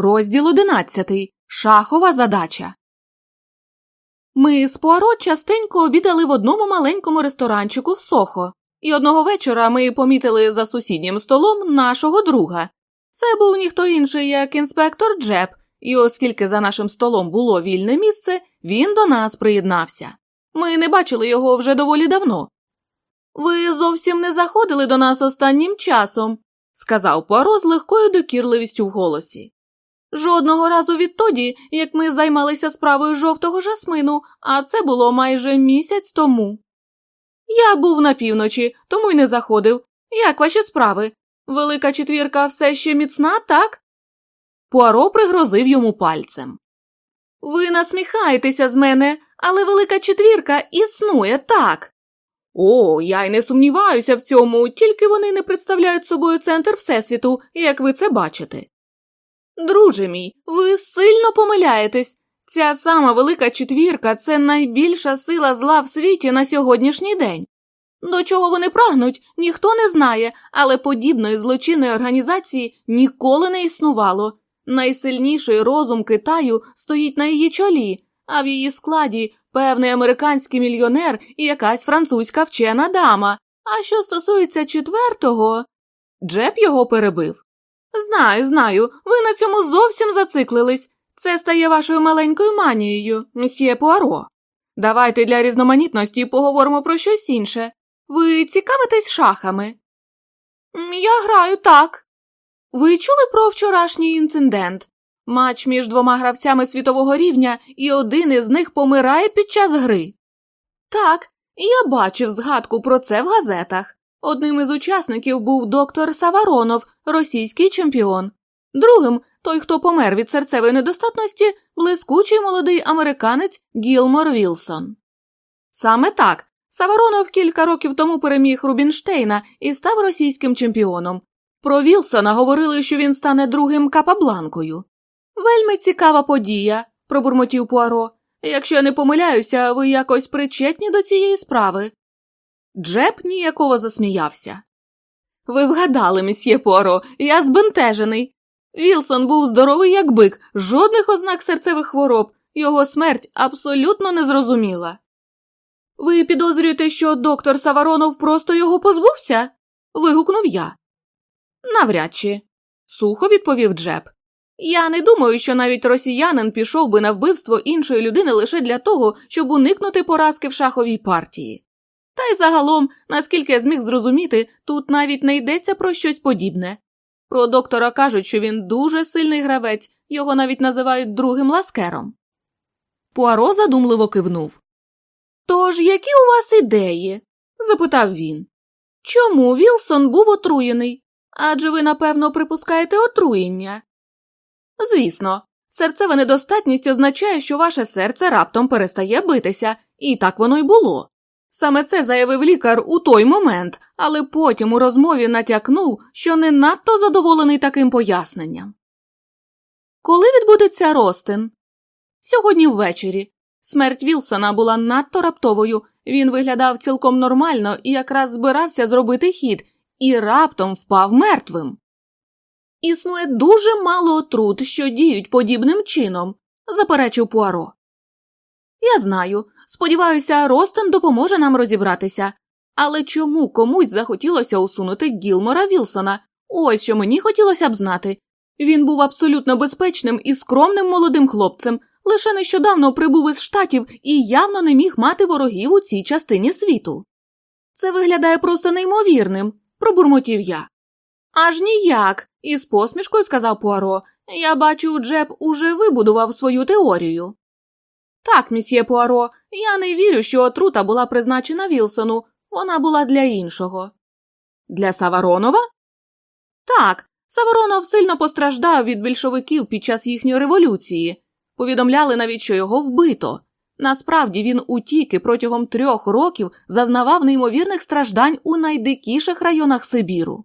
Розділ одинадцятий. Шахова задача. Ми з Пуаро частенько обідали в одному маленькому ресторанчику в Сохо, і одного вечора ми помітили за сусіднім столом нашого друга. Це був ніхто інший, як інспектор Джеб, і оскільки за нашим столом було вільне місце, він до нас приєднався. Ми не бачили його вже доволі давно. Ви зовсім не заходили до нас останнім часом, сказав Пуаро з легкою докірливістю в голосі. Жодного разу відтоді, як ми займалися справою жовтого жасмину, а це було майже місяць тому. Я був на півночі, тому й не заходив. Як ваші справи? Велика четвірка все ще міцна, так? Пуаро пригрозив йому пальцем. Ви насміхаєтеся з мене, але велика четвірка існує так. О, я й не сумніваюся в цьому, тільки вони не представляють собою центр Всесвіту, як ви це бачите. Друже мій, ви сильно помиляєтесь. Ця сама велика четвірка це найбільша сила зла в світі на сьогоднішній день. До чого вони прагнуть, ніхто не знає, але подібної злочинної організації ніколи не існувало. Найсильніший розум Китаю стоїть на її чолі, а в її складі певний американський мільйонер і якась французька вчена дама. А що стосується четвертого, Джеб його перебив. Знаю, знаю, ви на цьому зовсім зациклились. Це стає вашою маленькою манією, мсьє Пуаро. Давайте для різноманітності поговоримо про щось інше. Ви цікавитесь шахами? Я граю так. Ви чули про вчорашній інцидент? Матч між двома гравцями світового рівня, і один із них помирає під час гри. Так, я бачив згадку про це в газетах. Одним із учасників був доктор Саваронов, російський чемпіон. Другим той, хто помер від серцевої недостатності, блискучий молодий американець Гілмор Вілсон. Саме так Саваронов кілька років тому переміг Рубінштейна і став російським чемпіоном. Про Вілсона говорили, що він стане другим капабланкою. Вельми цікава подія, пробурмотів Пуаро. Якщо я не помиляюся, ви якось причетні до цієї справи. Джеб ніяково засміявся. Ви вгадали, месьє Пуаро, я збентежений. Вілсон був здоровий, як бик, жодних ознак серцевих хвороб, його смерть абсолютно незрозуміла. Ви підозрюєте, що доктор Саваронов просто його позбувся? вигукнув я. Навряд чи, сухо відповів Джеб. Я не думаю, що навіть росіянин пішов би на вбивство іншої людини лише для того, щоб уникнути поразки в шаховій партії. Та й загалом, наскільки я зміг зрозуміти, тут навіть не йдеться про щось подібне. Про доктора кажуть, що він дуже сильний гравець, його навіть називають другим ласкером. Пуаро задумливо кивнув. Тож, які у вас ідеї? запитав він. Чому Вілсон був отруєний? Адже ви, напевно, припускаєте отруєння. Звісно, серцева недостатність означає, що ваше серце раптом перестає битися, і так воно й було. Саме це заявив лікар у той момент, але потім у розмові натякнув, що не надто задоволений таким поясненням. Коли відбудеться Ростин? Сьогодні ввечері. Смерть Вілсона була надто раптовою, він виглядав цілком нормально і якраз збирався зробити хід, і раптом впав мертвим. Існує дуже мало отрут, що діють подібним чином, заперечив Пуаро. Я знаю. Сподіваюся, Ростен допоможе нам розібратися. Але чому комусь захотілося усунути Гілмора Вілсона? Ось що мені хотілося б знати. Він був абсолютно безпечним і скромним молодим хлопцем, лише нещодавно прибув із штатів і явно не міг мати ворогів у цій частині світу. Це виглядає просто неймовірним, пробурмотів я. Аж ніяк, із посмішкою сказав Пуаро. Я бачу, Джеб уже вибудував свою теорію. Так, місьє Пуаро, я не вірю, що отрута була призначена Вілсону, вона була для іншого. Для Саваронова? Так, Саваронов сильно постраждав від більшовиків під час їхньої революції. Повідомляли навіть, що його вбито. Насправді він утік і протягом трьох років зазнавав неймовірних страждань у найдикіших районах Сибіру.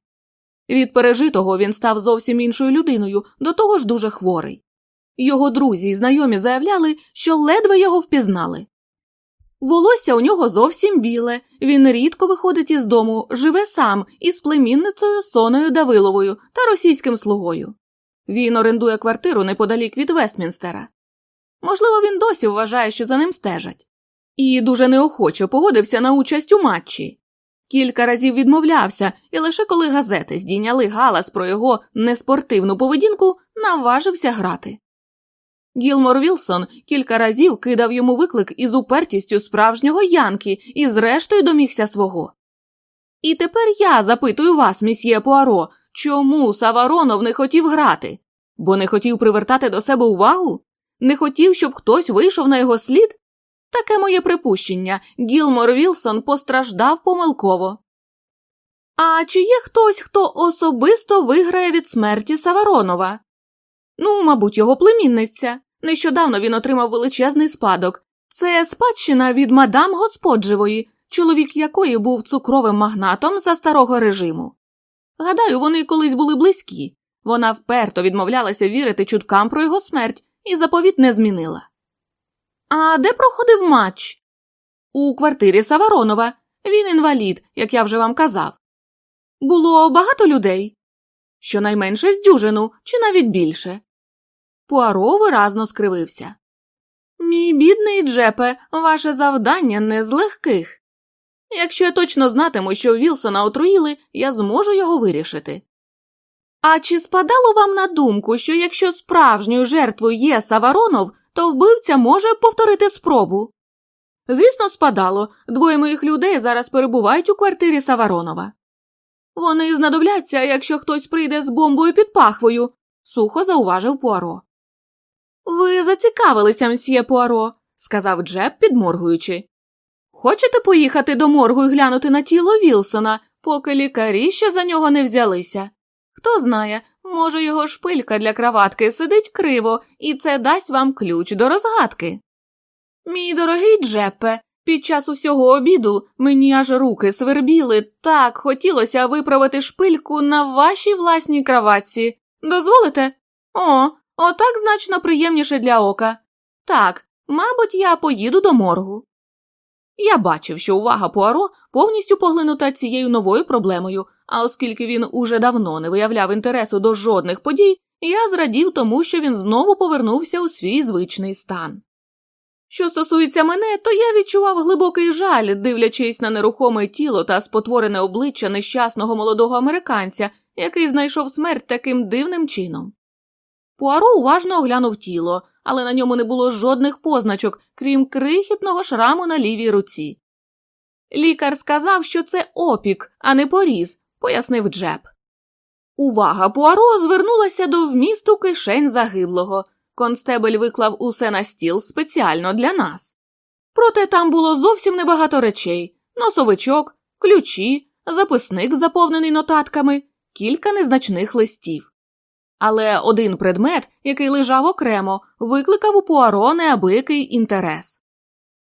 Від пережитого він став зовсім іншою людиною, до того ж дуже хворий. Його друзі й знайомі заявляли, що ледве його впізнали. Волосся у нього зовсім біле, він рідко виходить із дому, живе сам із племінницею Соною Давиловою та російським слугою. Він орендує квартиру неподалік від Вестмінстера. Можливо, він досі вважає, що за ним стежать, і дуже неохоче погодився на участь у матчі. Кілька разів відмовлявся, і лише коли газети здійняли галас про його неспортивну поведінку, наважився грати. Гілмор Вілсон кілька разів кидав йому виклик із упертістю справжнього Янки і, зрештою, домігся свого. І тепер я запитую вас, місьє Пуаро, чому Саваронов не хотів грати? Бо не хотів привертати до себе увагу? Не хотів, щоб хтось вийшов на його слід? Таке моє припущення Гілмор Вілсон постраждав помилково. А чи є хтось, хто особисто виграє від смерті Саваронова? Ну, мабуть, його племінниця. Нещодавно він отримав величезний спадок. Це спадщина від мадам Господжевої, чоловік якої був цукровим магнатом за старого режиму. Гадаю, вони колись були близькі. Вона вперто відмовлялася вірити чуткам про його смерть і заповіт не змінила. А де проходив матч? У квартирі Саваронова. Він інвалід, як я вже вам казав. Було багато людей, щонайменше з дюжину, чи навіть більше. Пуаро виразно скривився. Мій бідний Джепе, ваше завдання не з легких. Якщо я точно знатиму, що Вілсона отруїли, я зможу його вирішити. А чи спадало вам на думку, що якщо справжньою жертвою є Саваронов, то вбивця може повторити спробу? Звісно, спадало двоє моїх людей зараз перебувають у квартирі Саваронова. Вони знадобляться, якщо хтось прийде з бомбою під пахвою, сухо зауважив Пуаро. Ви зацікавилися, мсьє Пуаро, сказав Джеб, підморгуючи. Хочете поїхати до моргу і глянути на тіло Вілсона, поки лікарі ще за нього не взялися? Хто знає, може, його шпилька для краватки сидить криво, і це дасть вам ключ до розгадки. Мій дорогий Джеппе, під час усього обіду мені аж руки свербіли, так хотілося виправити шпильку на вашій власній краватці. Дозволите? О, отак значно приємніше для ока. Так, мабуть, я поїду до моргу. Я бачив, що увага Пуаро повністю поглинута цією новою проблемою, а оскільки він уже давно не виявляв інтересу до жодних подій, я зрадів тому, що він знову повернувся у свій звичний стан. Що стосується мене, то я відчував глибокий жаль, дивлячись на нерухоме тіло та спотворене обличчя нещасного молодого американця, який знайшов смерть таким дивним чином. Пуаро уважно оглянув тіло, але на ньому не було жодних позначок, крім крихітного шраму на лівій руці. Лікар сказав, що це опік, а не поріз, пояснив Джеб. Увага Пуаро звернулася до вмісту кишень загиблого. Констебель виклав усе на стіл спеціально для нас. Проте там було зовсім небагато речей носовичок, ключі, записник, заповнений нотатками, кілька незначних листів. Але один предмет, який лежав окремо, викликав у Пуаро неабиякий інтерес.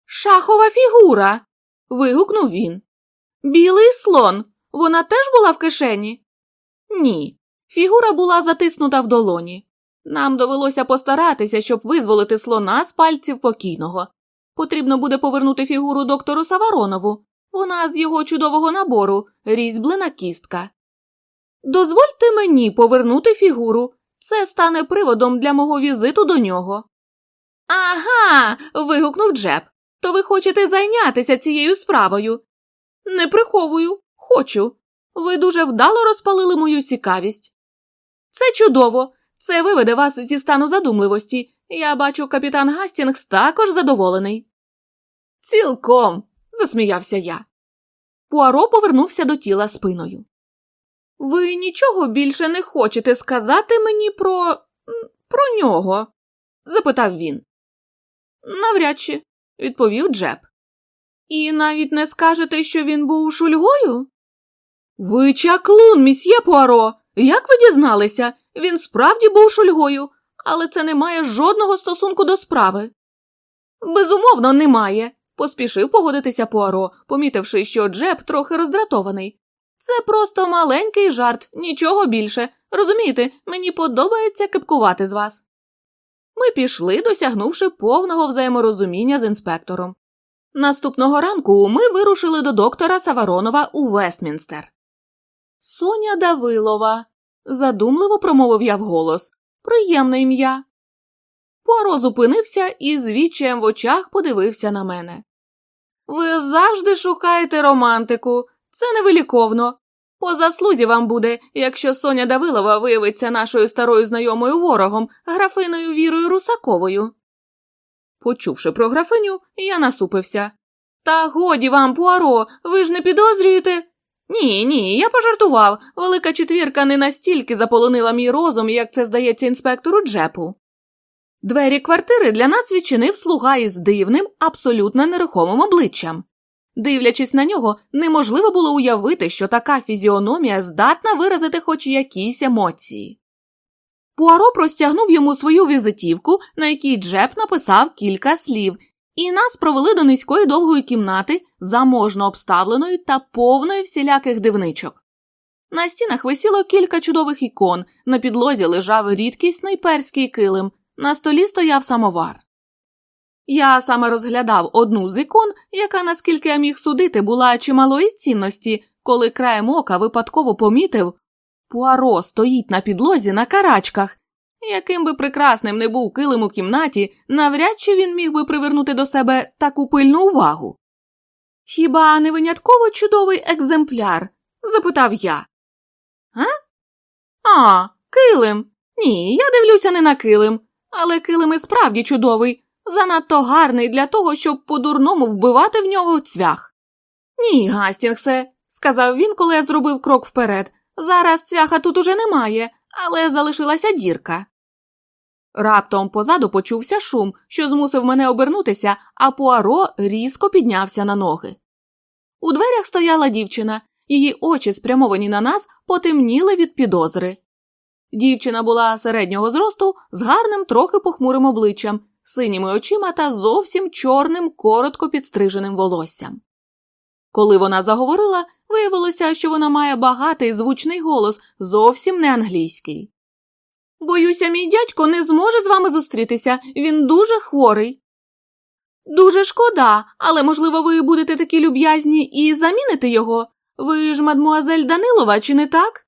Шахова фігура. вигукнув він. Білий слон. Вона теж була в кишені? Ні. Фігура була затиснута в долоні. Нам довелося постаратися, щоб визволити слона з пальців покійного. Потрібно буде повернути фігуру доктору Саваронову. Вона з його чудового набору, різьблена кістка. Дозвольте мені повернути фігуру. Це стане приводом для мого візиту до нього. Ага. вигукнув Джеб. То ви хочете зайнятися цією справою? Не приховую, хочу. Ви дуже вдало розпалили мою цікавість. Це чудово. Це виведе вас зі стану задумливості. Я бачу, капітан Гастінгс також задоволений. Цілком, засміявся я. Пуаро повернувся до тіла спиною. Ви нічого більше не хочете сказати мені про про нього? запитав він. Навряд чи, відповів Джеб. І навіть не скажете, що він був шульгою? Ви чаклун, місьє Пуаро. Як ви дізналися? Він справді був шульгою, але це не має жодного стосунку до справи. Безумовно, немає, поспішив погодитися Пуаро, помітивши, що Джеб трохи роздратований. Це просто маленький жарт, нічого більше. Розумієте, мені подобається кипкувати з вас. Ми пішли, досягнувши повного взаєморозуміння з інспектором. Наступного ранку ми вирушили до доктора Саваронова у Вестмінстер. Соня Давилова, задумливо промовив я вголос. Приємне ім'я. Пуаро зупинився і з відчаєм в очах подивився на мене. Ви завжди шукаєте романтику, це невиліковно. По заслузі вам буде, якщо Соня Давилова виявиться нашою старою знайомою ворогом, графиною Вірою Русаковою. Почувши про графиню, я насупився. Та годі вам, Пуаро, ви ж не підозрюєте? Ні, ні, я пожартував. Велика четвірка не настільки заполонила мій розум, як це здається інспектору Джепу. Двері квартири для нас відчинив слуга із дивним, абсолютно нерухомим обличчям. Дивлячись на нього, неможливо було уявити, що така фізіономія здатна виразити хоч якісь емоції. Пуаро простягнув йому свою візитівку, на якій Джеп написав кілька слів, і нас провели до низької довгої кімнати, заможно обставленої та повної всіляких дивничок. На стінах висіло кілька чудових ікон, на підлозі лежав рідкісний перський килим, на столі стояв самовар. Я саме розглядав одну з ікон, яка, наскільки я міг судити, була чималої цінності, коли краєм ока випадково помітив Пуаро стоїть на підлозі на карачках. Яким би прекрасним не був килим у кімнаті, навряд чи він міг би привернути до себе таку пильну увагу. Хіба не винятково чудовий екземпляр? запитав я. А? А, килим. Ні, я дивлюся не на килим, але килим і справді чудовий, занадто гарний для того, щоб по дурному вбивати в нього цвях. Ні, Гастінгсе, сказав він, коли я зробив крок вперед. Зараз цвяха тут уже немає, але залишилася дірка. Раптом позаду почувся шум, що змусив мене обернутися, а Пуаро різко піднявся на ноги. У дверях стояла дівчина, її очі, спрямовані на нас, потемніли від підозри. Дівчина була середнього зросту з гарним, трохи похмурим обличчям, синіми очима та зовсім чорним, коротко підстриженим волоссям. Коли вона заговорила, виявилося, що вона має багатий звучний голос, зовсім не англійський. Боюся, мій дядько не зможе з вами зустрітися, він дуже хворий. Дуже шкода, але, можливо, ви будете такі люб'язні і заміните його. Ви ж мадмуазель Данилова, чи не так?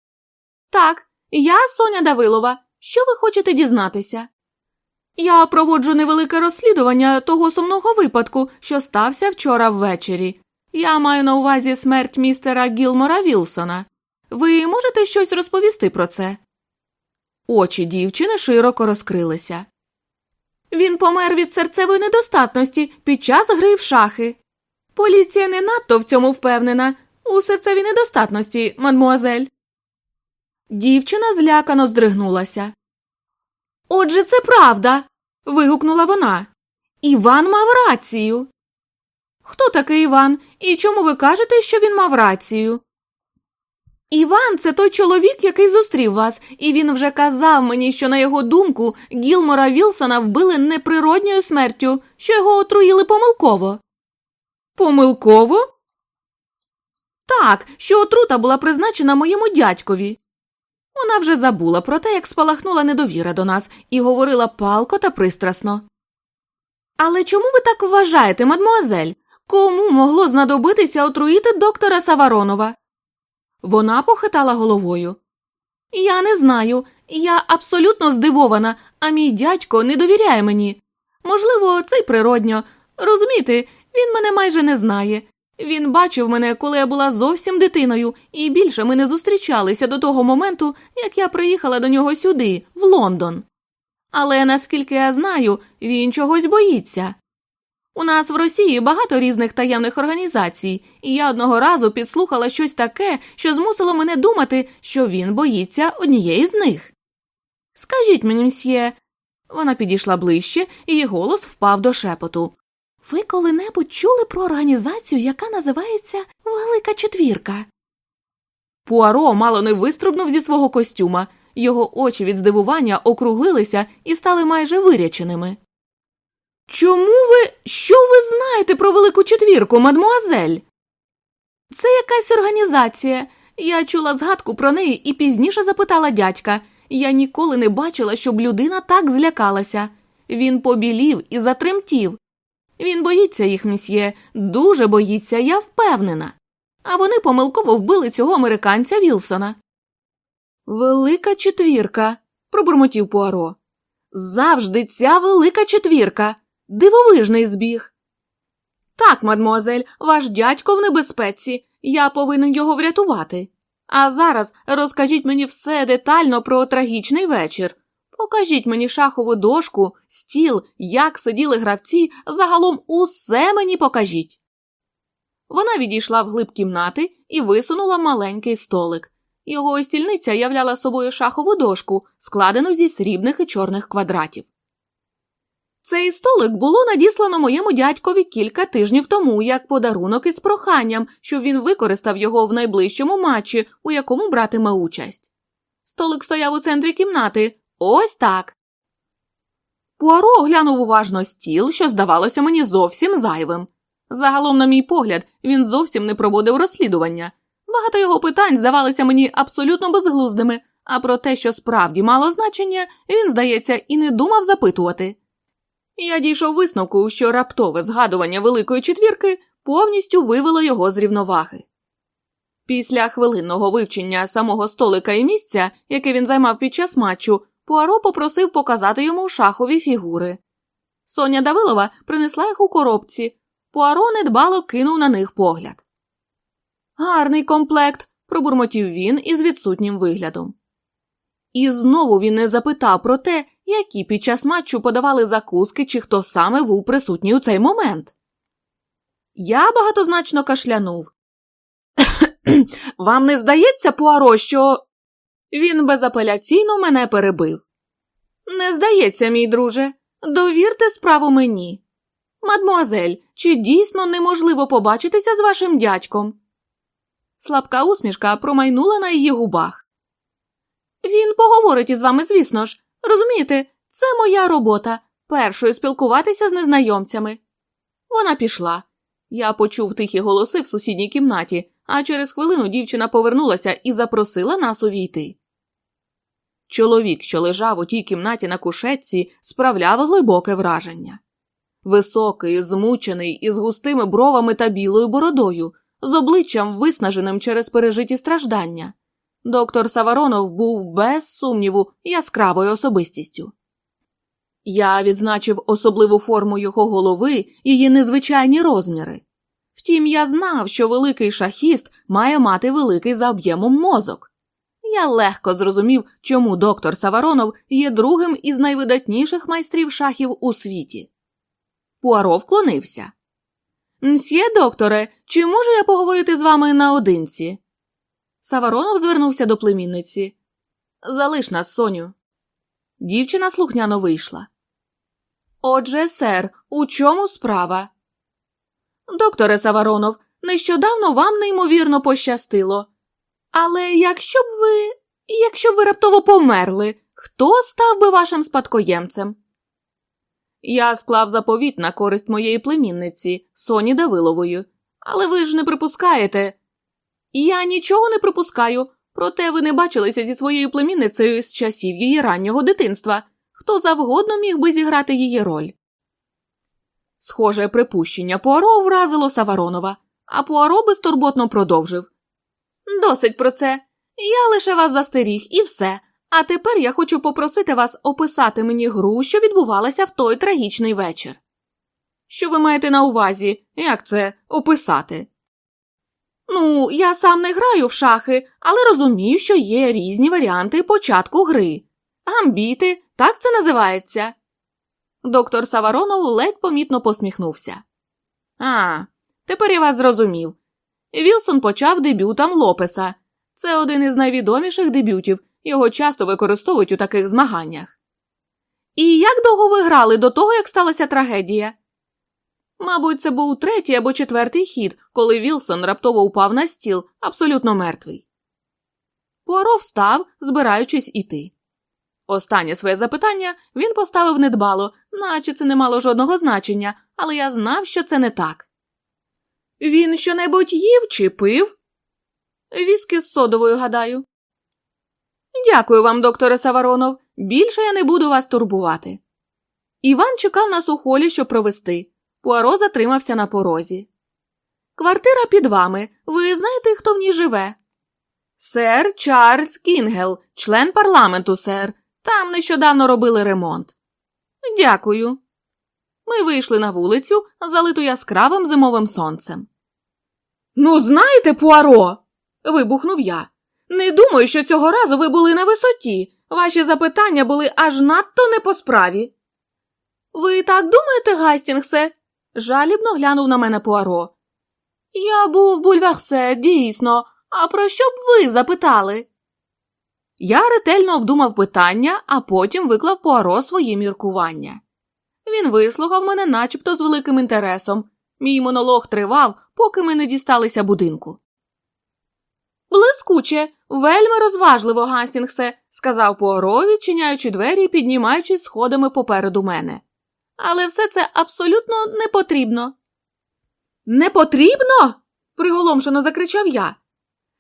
Так, я Соня Давилова. Що ви хочете дізнатися? Я проводжу невелике розслідування того сумного випадку, що стався вчора ввечері. Я маю на увазі смерть містера Гілмора Вілсона. Ви можете щось розповісти про це? Очі дівчини широко розкрилися. Він помер від серцевої недостатності під час гри в шахи. Поліція не надто в цьому впевнена у серцевій недостатності, мадмуазель. Дівчина злякано здригнулася. Отже, це правда. Вигукнула вона. Іван мав рацію. Хто такий Іван і чому ви кажете, що він мав рацію? Іван це той чоловік, який зустрів вас, і він вже казав мені, що, на його думку, Гілмора Вілсона вбили неприродньою смертю, що його отруїли помилково. Помилково? Так, що отрута була призначена моєму дядькові. Вона вже забула про те, як спалахнула недовіра до нас, і говорила палко та пристрасно. Але чому ви так вважаєте, мадмуазель? Кому могло знадобитися отруїти доктора Саваронова? Вона похитала головою. Я не знаю, я абсолютно здивована, а мій дядько не довіряє мені. Можливо, це й природньо. Розумієте, він мене майже не знає. Він бачив мене, коли я була зовсім дитиною, і більше ми не зустрічалися до того моменту, як я приїхала до нього сюди, в Лондон. Але наскільки я знаю, він чогось боїться. У нас в Росії багато різних таємних організацій, і я одного разу підслухала щось таке, що змусило мене думати, що він боїться однієї з них. Скажіть мені, мсьє, вона підійшла ближче, і її голос впав до шепоту. Ви коли-небудь чули про організацію, яка називається Велика Четвірка? Пуаро мало не виструбнув зі свого костюма, його очі від здивування округлилися і стали майже виряченими. Чому ви що ви знаєте про Велику Четвірку, мадмуазель? Це якась організація. Я чула згадку про неї і пізніше запитала дядька. Я ніколи не бачила, щоб людина так злякалася. Він побілів і затремтів. Він боїться їх, місьє, дуже боїться, я впевнена. А вони помилково вбили цього американця Вілсона. Велика четвірка, пробурмотів Пуаро. Завжди ця велика четвірка, дивовижний збіг. Так, мадмуазель, ваш дядько в небезпеці, я повинен його врятувати. А зараз розкажіть мені все детально про трагічний вечір. Покажіть мені шахову дошку, стіл, як сиділи гравці, загалом усе мені покажіть. Вона відійшла в глиб кімнати і висунула маленький столик. Його стільниця являла собою шахову дошку, складену зі срібних і чорних квадратів. Цей столик було надіслано моєму дядькові кілька тижнів тому як подарунок із проханням, щоб він використав його в найближчому матчі, у якому братиме участь. Столик стояв у центрі кімнати. Ось так. Пуаро оглянув уважно стіл, що здавалося мені зовсім зайвим. Загалом, на мій погляд, він зовсім не проводив розслідування. Багато його питань здавалися мені абсолютно безглуздими, а про те, що справді мало значення, він, здається, і не думав запитувати. Я дійшов висновку, що раптове згадування Великої четвірки повністю вивело його з рівноваги. Після хвилинного вивчення самого столика і місця, яке він займав під час матчу, Пуаро попросив показати йому шахові фігури. Соня Давилова принесла їх у коробці. Пуаро недбало кинув на них погляд. Гарний комплект, пробурмотів він із відсутнім виглядом. І знову він не запитав про те, які під час матчу подавали закуски чи хто саме був присутній у цей момент. Я багатозначно кашлянув. Вам не здається, Пуаро, що. Він безапеляційно мене перебив. Не здається, мій друже, довірте справу мені. Мадмуазель, чи дійсно неможливо побачитися з вашим дядьком? Слабка усмішка промайнула на її губах. Він поговорить із вами, звісно ж. Розумієте, це моя робота першою спілкуватися з незнайомцями. Вона пішла. Я почув тихі голоси в сусідній кімнаті, а через хвилину дівчина повернулася і запросила нас увійти. Чоловік, що лежав у тій кімнаті на кушетці, справляв глибоке враження. Високий, змучений, із густими бровами та білою бородою, з обличчям виснаженим через пережиті страждання. Доктор Саваронов був без сумніву яскравою особистістю. Я відзначив особливу форму його голови, її незвичайні розміри. Втім, я знав, що великий шахіст має мати великий за об'ємом мозок. Я легко зрозумів, чому доктор Саваронов є другим із найвидатніших майстрів шахів у світі. Пуаро вклонився. Мсьє, докторе, чи можу я поговорити з вами наодинці? Саваронов звернувся до племінниці. Залиш нас, Соню. Дівчина слухняно вийшла. Отже, сер, у чому справа? Докторе Саваронов, нещодавно вам неймовірно пощастило. Але якщо б ви. якщо б ви раптово померли, хто став би вашим спадкоємцем? Я склав заповіт на користь моєї племінниці, Соні Давилової. Але ви ж не припускаєте. Я нічого не припускаю, проте ви не бачилися зі своєю племінницею з часів її раннього дитинства. Хто завгодно міг би зіграти її роль. Схоже припущення Пуаро вразило Саваронова, а Пуаро безтурботно продовжив. Досить про це. Я лише вас застеріг і все. А тепер я хочу попросити вас описати мені гру, що відбувалася в той трагічний вечір. Що ви маєте на увазі, як це описати? Ну, я сам не граю в шахи, але розумію, що є різні варіанти початку гри. Гамбіти, так це називається. Доктор Саваронов ледь помітно посміхнувся. А, тепер я вас зрозумів. Вілсон почав дебютом Лопеса. Це один із найвідоміших дебютів, його часто використовують у таких змаганнях. І як довго ви грали до того, як сталася трагедія? Мабуть, це був третій або четвертий хід, коли Вілсон раптово упав на стіл, абсолютно мертвий. Пуаро встав, збираючись іти. Останнє своє запитання він поставив недбало, наче це не мало жодного значення, але я знав, що це не так. Він щонебудь їв чи пив? Віски з содовою, гадаю. Дякую вам, докторе Саваронов. Більше я не буду вас турбувати. Іван чекав нас у холі, щоб провести. Пуаро затримався на порозі. Квартира під вами. Ви знаєте, хто в ній живе? Сер Чарльз Кінгел, член парламенту, сер. Там нещодавно робили ремонт. Дякую. Ми вийшли на вулицю, залиту яскравим зимовим сонцем. Ну, знаєте, Пуаро. вибухнув я. Не думаю, що цього разу ви були на висоті. Ваші запитання були аж надто не по справі. Ви так думаєте, Гастінгсе? жалібно глянув на мене Пуаро. Я був в бульварсе, дійсно. А про що б ви запитали? Я ретельно обдумав питання, а потім виклав Пуаро свої міркування. Він вислухав мене начебто з великим інтересом. Мій монолог тривав, поки ми не дісталися будинку. Блискуче, вельми розважливо, Гастінгсе, сказав Пуаро, відчиняючи двері і піднімаючись сходами попереду мене. Але все це абсолютно не потрібно. Не потрібно? приголомшено закричав я.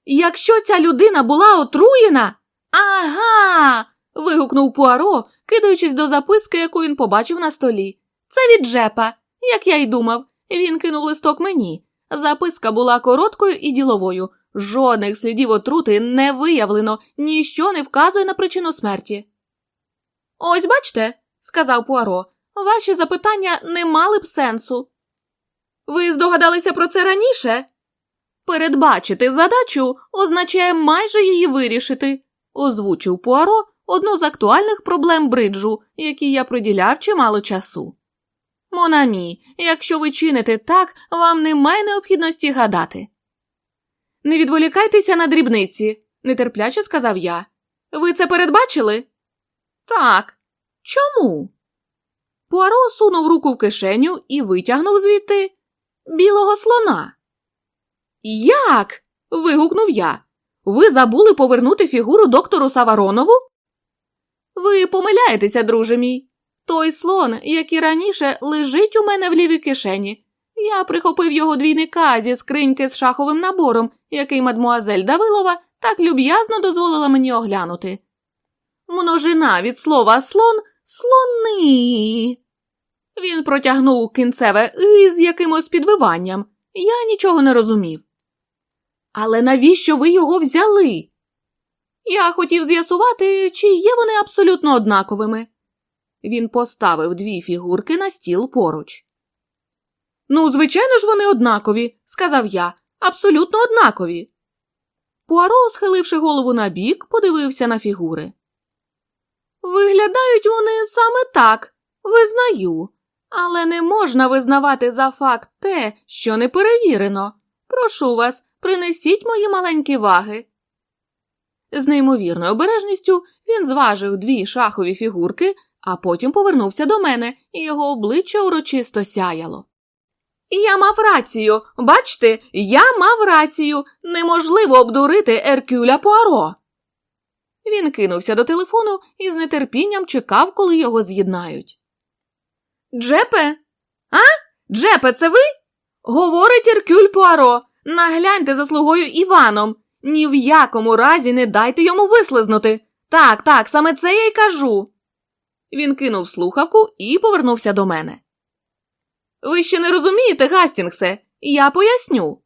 Якщо ця людина була отруєна. Ага. вигукнув Пуаро, кидаючись до записки, яку він побачив на столі. Це від Джепа, як я й думав. Він кинув листок мені. Записка була короткою і діловою. Жодних слідів отрути не виявлено, ніщо не вказує на причину смерті. Ось бачте, сказав Пуаро, ваші запитання не мали б сенсу. Ви здогадалися про це раніше? Передбачити задачу означає майже її вирішити, озвучив Пуаро одну з актуальних проблем бриджу, якій я приділяв чимало часу. Монамі, якщо ви чините так, вам немає необхідності гадати. Не відволікайтеся на дрібниці, нетерпляче сказав я. Ви це передбачили? Так. Чому? Пуаро сунув руку в кишеню і витягнув звідти білого слона. Як? вигукнув я. Ви забули повернути фігуру доктору Саваронову? Ви помиляєтеся, друже мій. Той слон, як і раніше, лежить у мене в лівій кишені. Я прихопив його двійника зі скриньки з шаховим набором, який мадмуазель Давилова так люб'язно дозволила мені оглянути. Множина від слова слон слони. Він протягнув кінцеве «и» з якимось підвиванням. Я нічого не розумів. Але навіщо ви його взяли? Я хотів з'ясувати, чи є вони абсолютно однаковими. Він поставив дві фігурки на стіл поруч. Ну, звичайно ж, вони однакові, сказав я, абсолютно однакові. Пуаро, схиливши голову на бік, подивився на фігури. Виглядають вони саме так, визнаю, але не можна визнавати за факт те, що не перевірено. Прошу вас, принесіть мої маленькі ваги. З неймовірною обережністю він зважив дві шахові фігурки, а потім повернувся до мене, і його обличчя урочисто сяяло. Я мав рацію, бачте, я мав рацію. Неможливо обдурити Еркюля Пуаро. Він кинувся до телефону і з нетерпінням чекав, коли його з'єднають. Джепе? А? Джепе, це ви? Говорить Еркюль Пуаро. Нагляньте за слугою Іваном. Ні в якому разі не дайте йому вислизнути. Так, так, саме це я й кажу. Він кинув слухавку і повернувся до мене. Ви ще не розумієте, Гастінгсе, я поясню.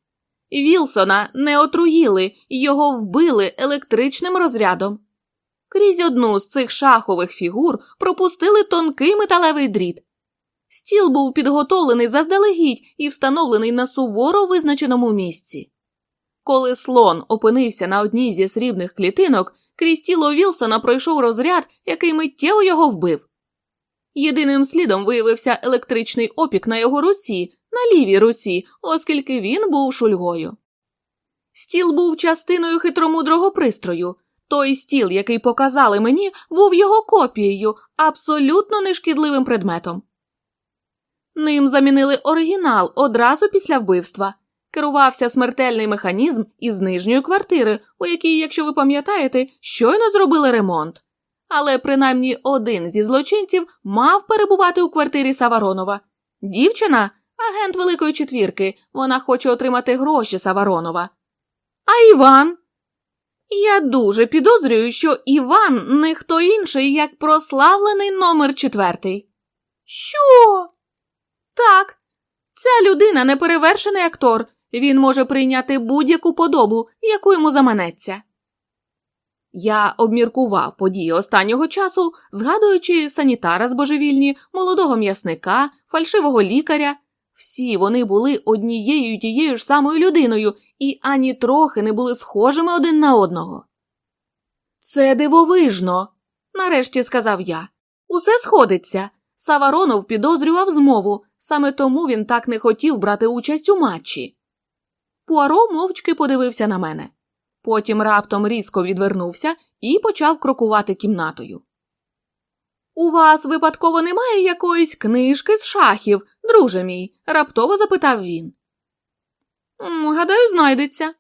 Вілсона не отруїли, його вбили електричним розрядом. Крізь одну з цих шахових фігур пропустили тонкий металевий дріт. Стіл був підготовлений заздалегідь і встановлений на суворо визначеному місці. Коли слон опинився на одній зі срібних клітинок, крізь тіло Вілсона пройшов розряд, який миттєво його вбив. Єдиним слідом виявився електричний опік на його руці, на лівій руці, оскільки він був шульгою. Стіл був частиною хитромудрого пристрою. Той стіл, який показали мені, був його копією, абсолютно нешкідливим предметом. Ним замінили оригінал одразу після вбивства. Керувався смертельний механізм із нижньої квартири, у якій, якщо ви пам'ятаєте, щойно зробили ремонт. Але принаймні один зі злочинців мав перебувати у квартирі Саваронова. Дівчина агент Великої четвірки, вона хоче отримати гроші Саваронова. А Іван? Я дуже підозрюю, що Іван не хто інший, як прославлений номер четвертий. Що? Так, ця людина неперевершений актор. Він може прийняти будь-яку подобу, яку йому заманеться. Я обміркував події останнього часу, згадуючи санітара з божевільні, молодого м'ясника, фальшивого лікаря. Всі вони були однією тією ж самою людиною і ані трохи не були схожими один на одного. Це дивовижно, нарешті сказав я. Усе сходиться. Саваронов підозрював змову, саме тому він так не хотів брати участь у матчі. Пуаро мовчки подивився на мене. Потім раптом різко відвернувся і почав крокувати кімнатою. У вас випадково немає якоїсь книжки з шахів, друже мій? раптово запитав він. Гадаю, знайдеться.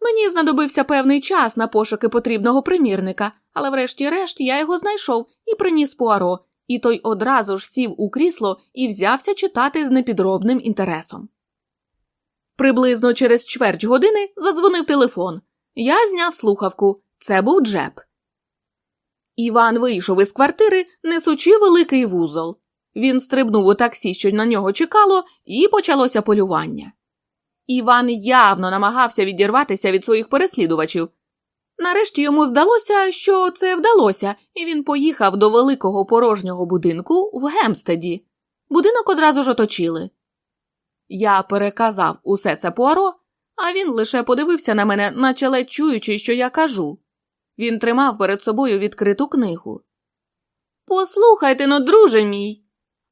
Мені знадобився певний час на пошуки потрібного примірника, але врешті-решт я його знайшов і приніс Пуаро, і той одразу ж сів у крісло і взявся читати з непідробним інтересом. Приблизно через чверть години задзвонив телефон. Я зняв слухавку. Це був Джеб. Іван вийшов із квартири, несучи великий вузол. Він стрибнув у таксі, що на нього чекало, і почалося полювання. Іван явно намагався відірватися від своїх переслідувачів. Нарешті йому здалося, що це вдалося, і він поїхав до великого порожнього будинку в Гемстеді. Будинок одразу ж оточили. Я переказав усе це Пуаро, а він лише подивився на мене, наче ледь чуючи, що я кажу. Він тримав перед собою відкриту книгу. Послухайте ну, друже мій.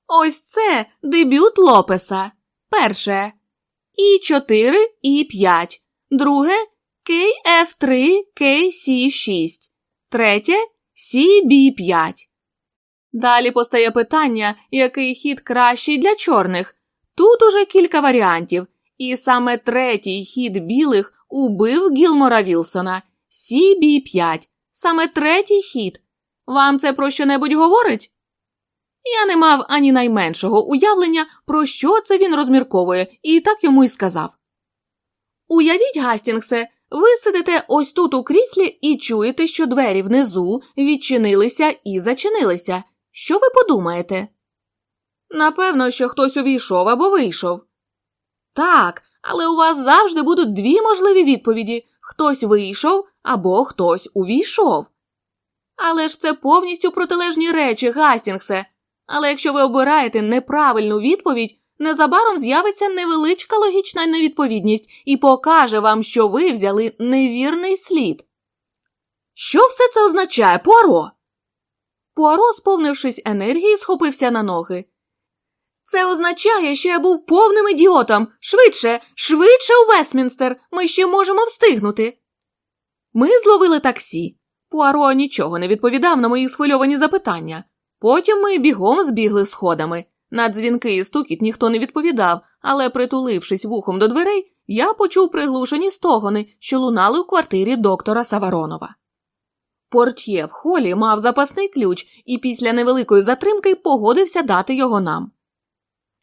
Ось це дебют Лопеса. Перше і 4 і 5. Друге KF3 KC6. Третє CB5. Далі постає питання, який хід кращий для чорних. Тут уже кілька варіантів, і саме третій хід білих убив Гілмора Вілсона. CB5. Саме третій хід. Вам це про що небудь говорить? Я не мав ані найменшого уявлення, про що це він розмірковує, і так йому й сказав. Уявіть, Гастінгсе, ви сидите ось тут у кріслі і чуєте, що двері внизу відчинилися і зачинилися. Що ви подумаєте? Напевно, що хтось увійшов або вийшов. Так, але у вас завжди будуть дві можливі відповіді хтось вийшов або хтось увійшов. Але ж це повністю протилежні речі, Гастінгсе. Але якщо ви обираєте неправильну відповідь, незабаром з'явиться невеличка логічна невідповідність і покаже вам, що ви взяли невірний слід. Що все це означає, Пуаро? Пуаро, сповнившись енергії, схопився на ноги. Це означає, що я був повним ідіотом. Швидше, швидше у Вестмінстер. Ми ще можемо встигнути. Ми зловили таксі. Пуаро нічого не відповідав на мої схвильовані запитання. Потім ми бігом збігли сходами. На дзвінки і стукіт ніхто не відповідав, але, притулившись вухом до дверей, я почув приглушені стогони, що лунали у квартирі доктора Саваронова. Портьє в холі мав запасний ключ і після невеликої затримки погодився дати його нам.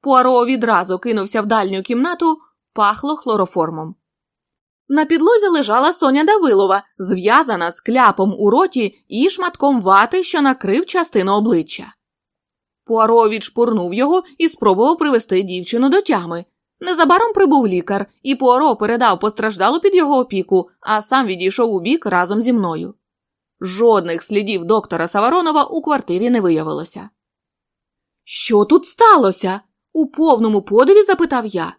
Пуаро відразу кинувся в дальню кімнату, пахло хлороформом. На підлозі лежала Соня Давилова, зв'язана з кляпом у роті і шматком вати, що накрив частину обличчя. Пуаро відшпурнув його і спробував привести дівчину до тями. Незабаром прибув лікар, і Пуаро передав постраждалу під його опіку, а сам відійшов у бік разом зі мною. Жодних слідів доктора Саваронова у квартирі не виявилося. Що тут сталося? У повному подиві запитав я.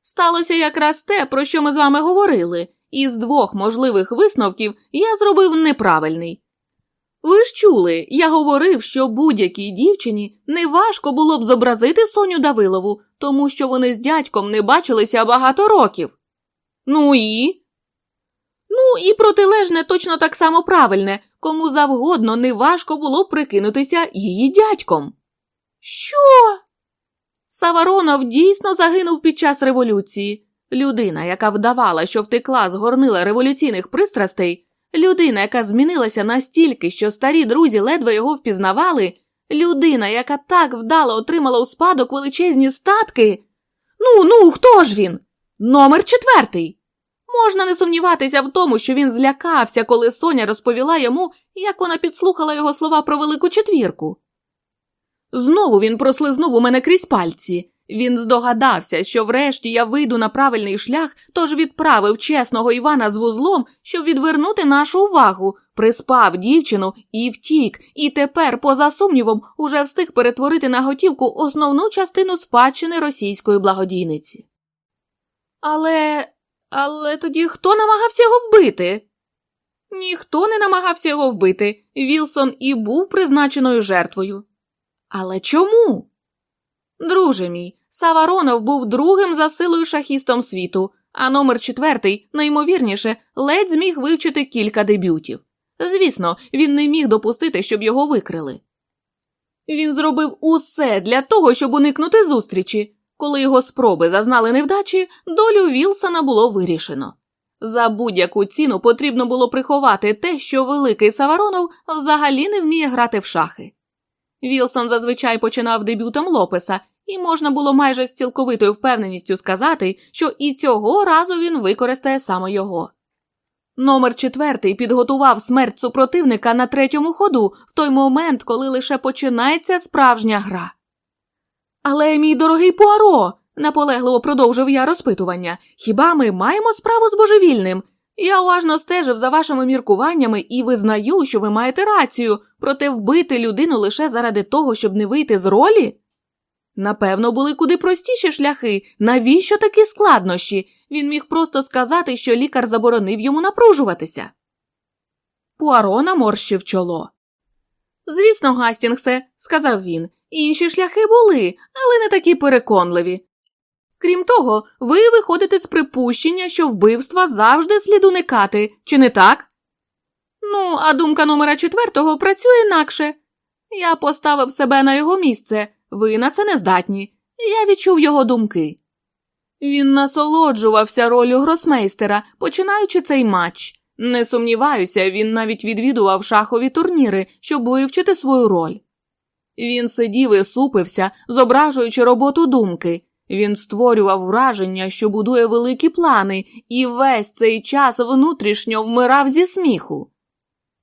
Сталося якраз те, про що ми з вами говорили, і з двох можливих висновків я зробив неправильний. Ви ж чули, я говорив, що будь-якій дівчині неважко було б зобразити Соню Давилову, тому що вони з дядьком не бачилися багато років. Ну і. Ну, і протилежне точно так само правильне, кому завгодно неважко було б прикинутися її дядьком. Що? Саваронов дійсно загинув під час революції. Людина, яка вдавала, що втекла з горнила революційних пристрастей, людина, яка змінилася настільки, що старі друзі ледве його впізнавали, людина, яка так вдало отримала у спадок величезні статки. Ну, ну, хто ж він? Номер четвертий. Можна не сумніватися в тому, що він злякався, коли Соня розповіла йому, як вона підслухала його слова про велику четвірку. Знову він прослизнув у мене крізь пальці. Він здогадався, що врешті я вийду на правильний шлях, тож відправив чесного Івана з вузлом, щоб відвернути нашу увагу, приспав дівчину і втік, і тепер, поза сумнівом, уже встиг перетворити на готівку основну частину спадщини російської благодійниці. Але. але тоді хто намагався його вбити? Ніхто не намагався його вбити. Вілсон і був призначеною жертвою. Але чому? Друже мій, Саваронов був другим за силою шахістом світу, а номер четвертий, наймовірніше, ледь зміг вивчити кілька дебютів. Звісно, він не міг допустити, щоб його викрили. Він зробив усе для того, щоб уникнути зустрічі. Коли його спроби зазнали невдачі, долю Вілсона було вирішено. За будь-яку ціну потрібно було приховати те, що великий Саваронов взагалі не вміє грати в шахи. Вілсон зазвичай починав дебютом Лопеса, і можна було майже з цілковитою впевненістю сказати, що і цього разу він використає саме його. Номер четвертий підготував смерть супротивника на третьому ходу в той момент, коли лише починається справжня гра. Але, мій дорогий Пуаро, наполегливо продовжив я розпитування, хіба ми маємо справу з божевільним? Я уважно стежив за вашими міркуваннями і визнаю, що ви маєте рацію, проте вбити людину лише заради того, щоб не вийти з ролі? Напевно, були куди простіші шляхи. Навіщо такі складнощі? Він міг просто сказати, що лікар заборонив йому напружуватися. Пуаро наморщив чоло. Звісно, Гастінгсе, сказав він, інші шляхи були, але не такі переконливі. Крім того, ви виходите з припущення, що вбивства завжди слід уникати, чи не так? Ну, а думка номера четвертого працює інакше. Я поставив себе на його місце, ви на це не здатні. Я відчув його думки. Він насолоджувався ролью гросмейстера, починаючи цей матч. Не сумніваюся, він навіть відвідував шахові турніри, щоб вивчити свою роль. Він сидів і супився, зображуючи роботу думки. Він створював враження, що будує великі плани, і весь цей час внутрішньо вмирав зі сміху.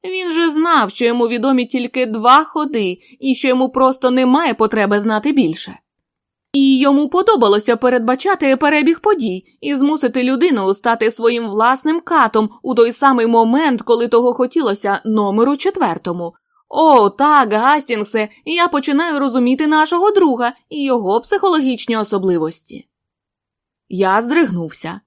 Він же знав, що йому відомі тільки два ходи і що йому просто немає потреби знати більше. І йому подобалося передбачати перебіг подій і змусити людину стати своїм власним катом у той самий момент, коли того хотілося номеру четвертому. О, так, Гастінгсе, я починаю розуміти нашого друга і його психологічні особливості. Я здригнувся.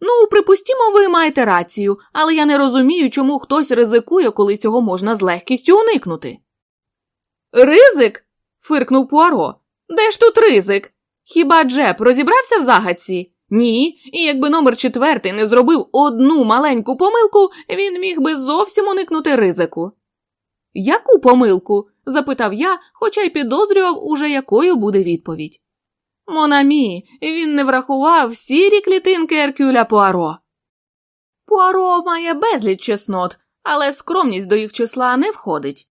Ну, припустімо, ви маєте рацію, але я не розумію, чому хтось ризикує, коли цього можна з легкістю уникнути. Ризик? фиркнув Пуаро. Де ж тут ризик? Хіба Джеб розібрався в загадці? Ні, і якби номер четвертий не зробив одну маленьку помилку, він міг би зовсім уникнути ризику. Яку помилку? запитав я, хоча й підозрював, уже якою буде відповідь. Монамі, він не врахував сірі клітинки Еркюля Пуаро. Пуаро має безліч чеснот, але скромність до їх числа не входить.